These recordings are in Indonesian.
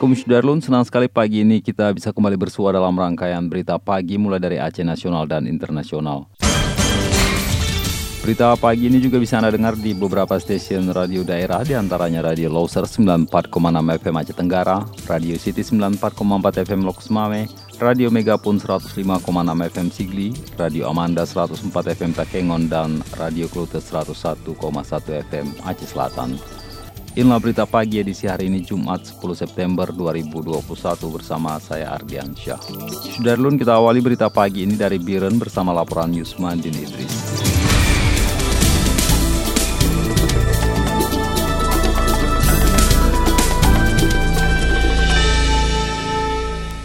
Assalamualaikum Sudarlun, senang sekali pagi ini kita bisa kembali bersua dalam rangkaian berita pagi mulai dari Aceh Nasional dan Internasional. Berita pagi ini juga bisa Anda dengar di beberapa stasiun radio daerah, di antaranya Radio Loser 94,6 FM Aceh Tenggara, Radio City 94,4 FM Lokus Mame, Radio Megapun 105,6 FM Sigli, Radio Amanda 104 FM Takengon, dan Radio Klute 101,1 FM Aceh Selatan. Inilah berita pagi edisi hari ini Jumat 10 September 2021 bersama saya Ardian Syah. Sudarlun kita awali berita pagi ini dari Biren bersama laporan Yusman Din Idris.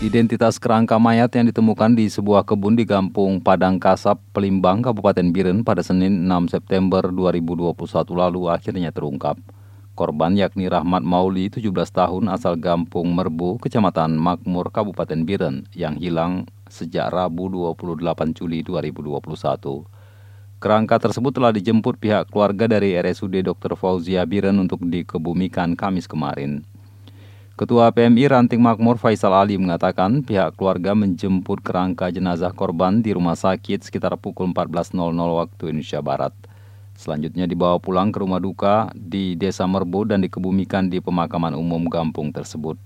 Identitas kerangka mayat yang ditemukan di sebuah kebun di Kampung Padang Kasap, Pelimbang, Kabupaten Biren pada Senin 6 September 2021 lalu akhirnya terungkap. Korban yakni Rahmat Mauli, 17 tahun, asal Gampung Merbu, Kecamatan Makmur, Kabupaten Biren, yang hilang sejak Rabu 28 Juli 2021. Kerangka tersebut telah dijemput pihak keluarga dari RSUD Dr. Fauzia Biren untuk dikebumikan Kamis kemarin. Ketua PMI Ranting Makmur Faisal Ali mengatakan pihak keluarga menjemput kerangka jenazah korban di rumah sakit sekitar pukul 14.00 waktu Indonesia Barat. Selanjutnya dibawa pulang ke rumah duka di Desa Merbo dan dikebumikan di pemakaman umum Gampung tersebut.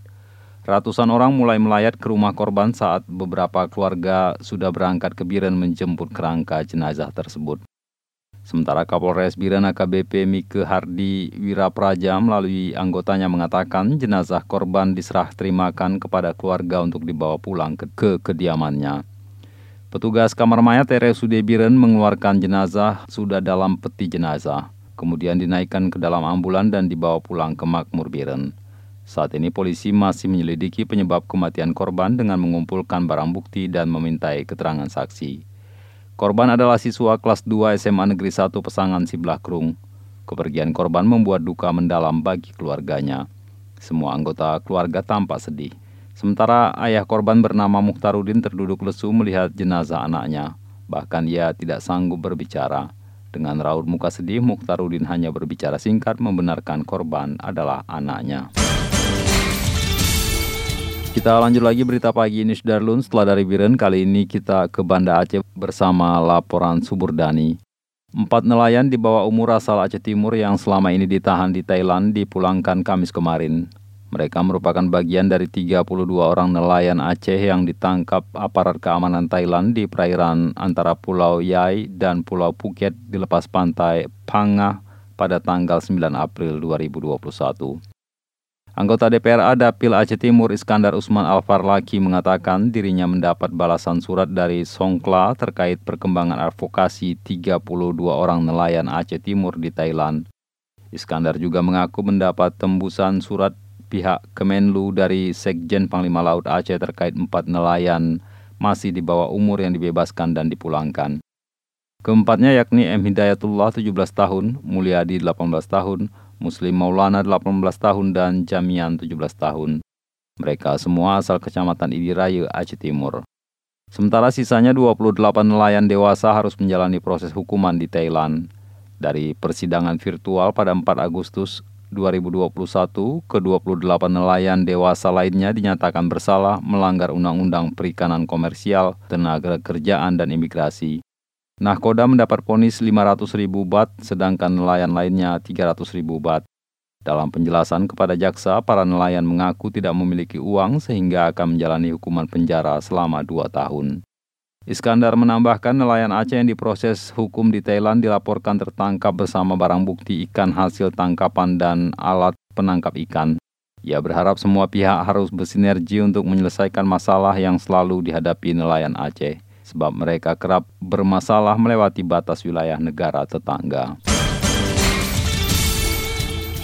Ratusan orang mulai melayat ke rumah korban saat beberapa keluarga sudah berangkat ke Biren menjemput kerangka jenazah tersebut. Sementara Kapolres Biren AKBP Mike Hardi Wirapraja melalui anggotanya mengatakan jenazah korban diserah terimakan kepada keluarga untuk dibawa pulang ke, ke kediamannya. Petugas kamar mayat RSUD Biren mengeluarkan jenazah sudah dalam peti jenazah, kemudian dinaikkan ke dalam ambulan dan dibawa pulang ke Makmur Biren. Saat ini polisi masih menyelidiki penyebab kematian korban dengan mengumpulkan barang bukti dan memintai keterangan saksi. Korban adalah siswa kelas 2 SMA Negeri 1 Pesangan Siblahkrung. Kepergian korban membuat duka mendalam bagi keluarganya. Semua anggota keluarga tampak sedih. Sementara ayah korban bernama Muhtarudin terduduk lesu melihat jenazah anaknya. Bahkan ia tidak sanggup berbicara. Dengan raut muka sedih, Muhtarudin hanya berbicara singkat membenarkan korban adalah anaknya. Kita lanjut lagi berita pagi ini Darlun setelah dari Biren kali ini kita ke Banda Aceh bersama laporan Suburdani. Empat nelayan di bawah umur asal Aceh Timur yang selama ini ditahan di Thailand dipulangkan Kamis kemarin. Mereka merupakan bagian dari 32 orang nelayan Aceh yang ditangkap aparat keamanan Thailand di perairan antara Pulau Yai dan Pulau Phuket di lepas pantai Pangah pada tanggal 9 April 2021. Anggota DPR Dapil Aceh Timur Iskandar Usman Alfarlaki mengatakan dirinya mendapat balasan surat dari Songkla terkait perkembangan advokasi 32 orang nelayan Aceh Timur di Thailand. Iskandar juga mengaku mendapat tembusan surat pihak Kemenlu dari Sekjen Panglima Laut Aceh terkait empat nelayan masih di bawah umur yang dibebaskan dan dipulangkan. Keempatnya yakni M. Hidayatullah 17 tahun, Mulyadi 18 tahun, Muslim Maulana 18 tahun dan Jamian 17 tahun. Mereka semua asal Kecamatan Idiraya, Aceh Timur. Sementara sisanya 28 nelayan dewasa harus menjalani proses hukuman di Thailand. Dari persidangan virtual pada 4 Agustus 2021, ke-28 nelayan dewasa lainnya dinyatakan bersalah melanggar Undang-Undang Perikanan Komersial, Tenaga Kerjaan, dan Imigrasi. Nahkoda mendapat ponis 500 ribu bat, sedangkan nelayan lainnya 300 ribu bat. Dalam penjelasan kepada jaksa, para nelayan mengaku tidak memiliki uang sehingga akan menjalani hukuman penjara selama dua tahun. Iskandar menambahkan nelayan Aceh yang diproses hukum di Thailand dilaporkan tertangkap bersama barang bukti ikan hasil tangkapan dan alat penangkap ikan. Ia berharap semua pihak harus bersinergi untuk menyelesaikan masalah yang selalu dihadapi nelayan Aceh sebab mereka kerap bermasalah melewati batas wilayah negara tetangga.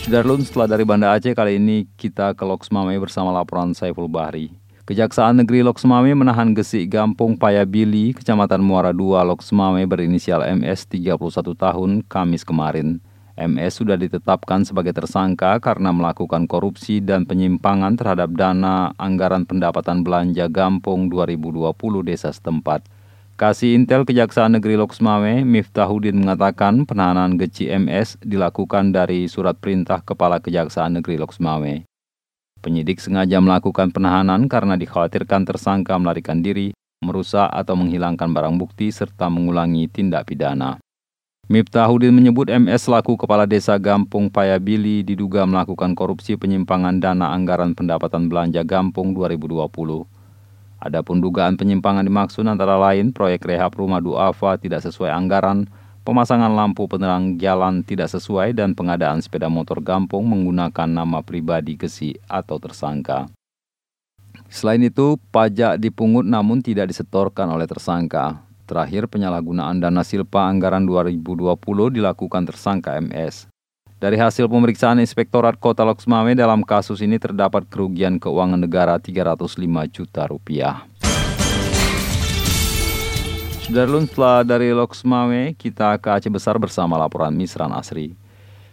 Sudarlun setelah dari Banda Aceh kali ini kita ke Loksmame bersama laporan Saiful Bahri. Kejaksaan Negeri Loksmame menahan Gesik Gampung Payabili, Kecamatan Muara II, Loksmame berinisial MS 31 tahun, Kamis kemarin. MS sudah ditetapkan sebagai tersangka karena melakukan korupsi dan penyimpangan terhadap dana anggaran pendapatan belanja Gampung 2020 desa setempat. Kasih Intel Kejaksaan Negeri Loksmawe, Miftahudin mengatakan penahanan Geci MS dilakukan dari surat perintah Kepala Kejaksaan Negeri Loksmawe. Penyidik sengaja melakukan penahanan karena dikhawatirkan tersangka melarikan diri, merusak atau menghilangkan barang bukti serta mengulangi tindak pidana. Miftahudin menyebut MS selaku Kepala Desa Gampung Payabili diduga melakukan korupsi penyimpangan dana anggaran pendapatan belanja Gampung 2020. Adapun dugaan penyimpangan dimaksud antara lain proyek rehab rumah duafa tidak sesuai anggaran, pemasangan lampu penerang jalan tidak sesuai dan pengadaan sepeda motor gampung menggunakan nama pribadi Gesi atau tersangka. Selain itu, pajak dipungut namun tidak disetorkan oleh tersangka. Terakhir, penyalahgunaan dana silpa anggaran 2020 dilakukan tersangka MS. Dari hasil pemeriksaan Inspektorat Kota Loksmawe dalam kasus ini terdapat kerugian keuangan negara 305 juta rupiah. Sudarlun setelah dari Loksmawe, kita ke Aceh Besar bersama laporan Misran Asri.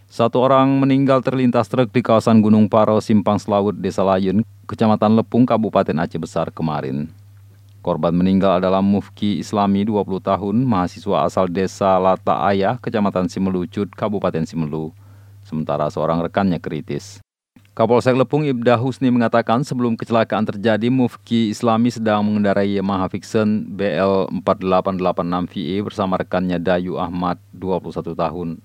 Satu orang meninggal terlintas truk di kawasan Gunung Paro, Simpang Selawut, Desa Layun, Kecamatan Lepung, Kabupaten Aceh Besar kemarin. Korban meninggal adalah Mufki Islami, 20 tahun, mahasiswa asal Desa Lata Ayah, Kecamatan Simelucut, Kabupaten Simelu sementara seorang rekannya kritis. Kapolsek Lepung Ibda Husni mengatakan sebelum kecelakaan terjadi, Mufki Islami sedang mengendarai Yamaha Vixen BL 4886 VE bersama rekannya Dayu Ahmad, 21 tahun.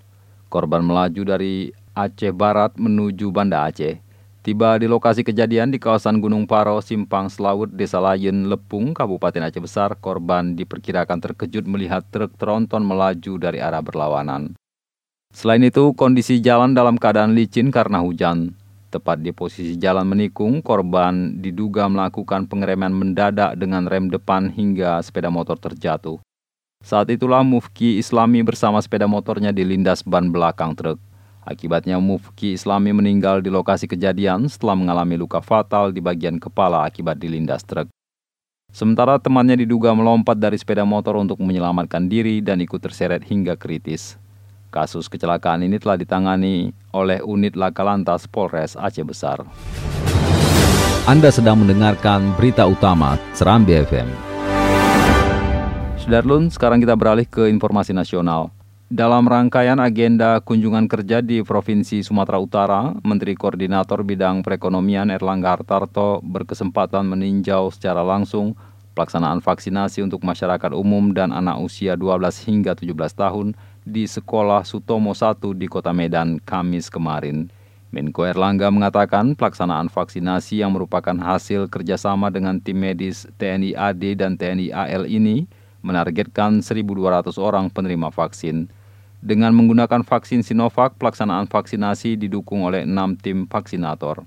Korban melaju dari Aceh Barat menuju Banda Aceh. Tiba di lokasi kejadian di kawasan Gunung Paro, Simpang Selawut, Desa Layen, Lepung, Kabupaten Aceh Besar, korban diperkirakan terkejut melihat truk tronton melaju dari arah berlawanan. Selain itu, kondisi jalan dalam keadaan licin karena hujan. Tepat di posisi jalan menikung, korban diduga melakukan pengereman mendadak dengan rem depan hingga sepeda motor terjatuh. Saat itulah Mufki Islami bersama sepeda motornya dilindas ban belakang truk. Akibatnya Mufki Islami meninggal di lokasi kejadian setelah mengalami luka fatal di bagian kepala akibat dilindas truk. Sementara temannya diduga melompat dari sepeda motor untuk menyelamatkan diri dan ikut terseret hingga kritis. Kasus kecelakaan ini telah ditangani oleh unit Laka Lantas Polres Aceh Besar. Anda sedang mendengarkan berita utama Serambi FM. Sudarlun, sekarang kita beralih ke informasi nasional. Dalam rangkaian agenda kunjungan kerja di Provinsi Sumatera Utara, Menteri Koordinator Bidang Perekonomian Erlangga Hartarto berkesempatan meninjau secara langsung pelaksanaan vaksinasi untuk masyarakat umum dan anak usia 12 hingga 17 tahun di Sekolah Sutomo 1 di Kota Medan Kamis kemarin. Menko Erlangga mengatakan pelaksanaan vaksinasi yang merupakan hasil kerjasama dengan tim medis TNI AD dan TNI AL ini menargetkan 1.200 orang penerima vaksin. Dengan menggunakan vaksin Sinovac, pelaksanaan vaksinasi didukung oleh enam tim vaksinator.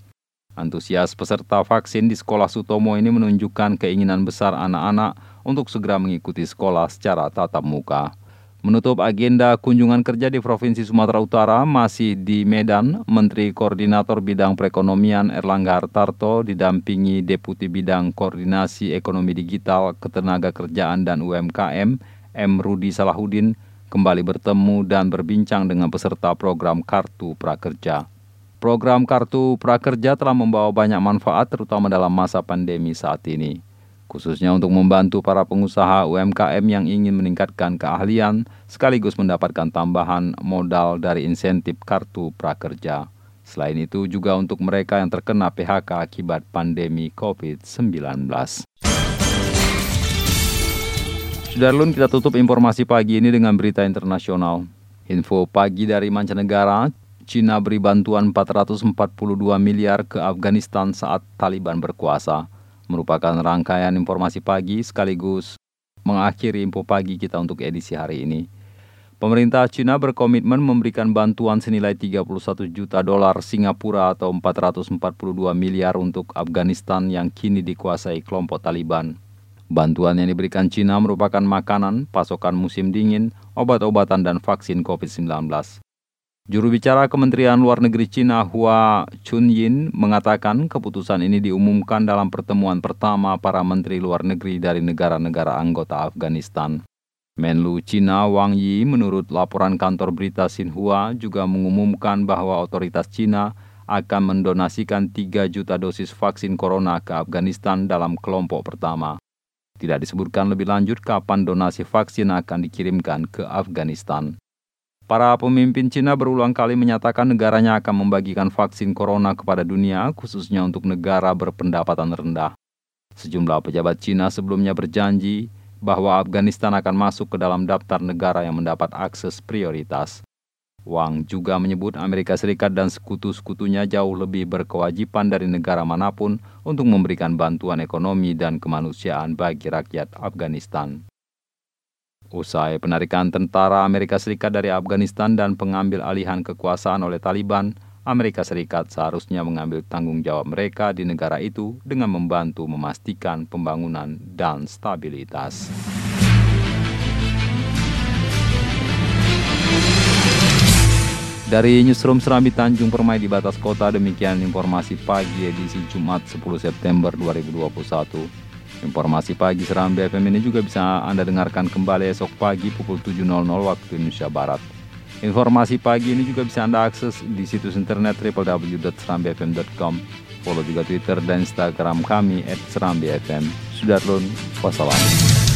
Antusias peserta vaksin di sekolah Sutomo ini menunjukkan keinginan besar anak-anak untuk segera mengikuti sekolah secara tatap muka. Menutup agenda kunjungan kerja di Provinsi Sumatera Utara masih di Medan, Menteri Koordinator Bidang Perekonomian Erlangga Hartarto didampingi Deputi Bidang Koordinasi Ekonomi Digital, Ketenaga Kerjaan dan UMKM, M. Rudi Salahuddin, kembali bertemu dan berbincang dengan peserta program Kartu Prakerja. Program Kartu Prakerja telah membawa banyak manfaat terutama dalam masa pandemi saat ini khususnya untuk membantu para pengusaha UMKM yang ingin meningkatkan keahlian sekaligus mendapatkan tambahan modal dari insentif kartu prakerja. Selain itu juga untuk mereka yang terkena PHK akibat pandemi COVID-19. Sudarlun kita tutup informasi pagi ini dengan berita internasional. Info pagi dari mancanegara, Cina beri bantuan 442 miliar ke Afghanistan saat Taliban berkuasa merupakan rangkaian informasi pagi sekaligus mengakhiri info pagi kita untuk edisi hari ini. Pemerintah Cina berkomitmen memberikan bantuan senilai 31 juta dolar Singapura atau 442 miliar untuk Afghanistan yang kini dikuasai kelompok Taliban. Bantuan yang diberikan Cina merupakan makanan, pasokan musim dingin, obat-obatan dan vaksin COVID-19. Juru bicara Kementerian Luar Negeri Cina Hua Chunyin mengatakan keputusan ini diumumkan dalam pertemuan pertama para menteri luar negeri dari negara-negara anggota Afghanistan. Menlu Cina Wang Yi menurut laporan kantor berita Xinhua juga mengumumkan bahwa otoritas Cina akan mendonasikan 3 juta dosis vaksin corona ke Afghanistan dalam kelompok pertama. Tidak disebutkan lebih lanjut kapan donasi vaksin akan dikirimkan ke Afghanistan. Para pemimpin Cina berulang kali menyatakan negaranya akan membagikan vaksin corona kepada dunia, khususnya untuk negara berpendapatan rendah. Sejumlah pejabat Cina sebelumnya berjanji bahwa Afghanistan akan masuk ke dalam daftar negara yang mendapat akses prioritas. Wang juga menyebut Amerika Serikat dan sekutu-sekutunya jauh lebih berkewajiban dari negara mana pun untuk memberikan bantuan ekonomi dan kemanusiaan bagi rakyat Afghanistan. Usai penarikan tentara Amerika Serikat dari Afghanistan dan pengambil alihan kekuasaan oleh Taliban, Amerika Serikat seharusnya mengambil tanggung jawab mereka di negara itu dengan membantu memastikan pembangunan dan stabilitas. Dari Newsroom Serambi Tanjung Permai di batas kota, demikian informasi pagi edisi Jumat 10 September 2021. Informasi pagi Seram BFM ini juga bisa Anda dengarkan kembali esok pagi pukul 7.00 waktu Indonesia Barat. Informasi pagi ini juga bisa Anda akses di situs internet www.serambfm.com. Follow juga Twitter dan Instagram kami @serambfm. Sudarlun, wassalam.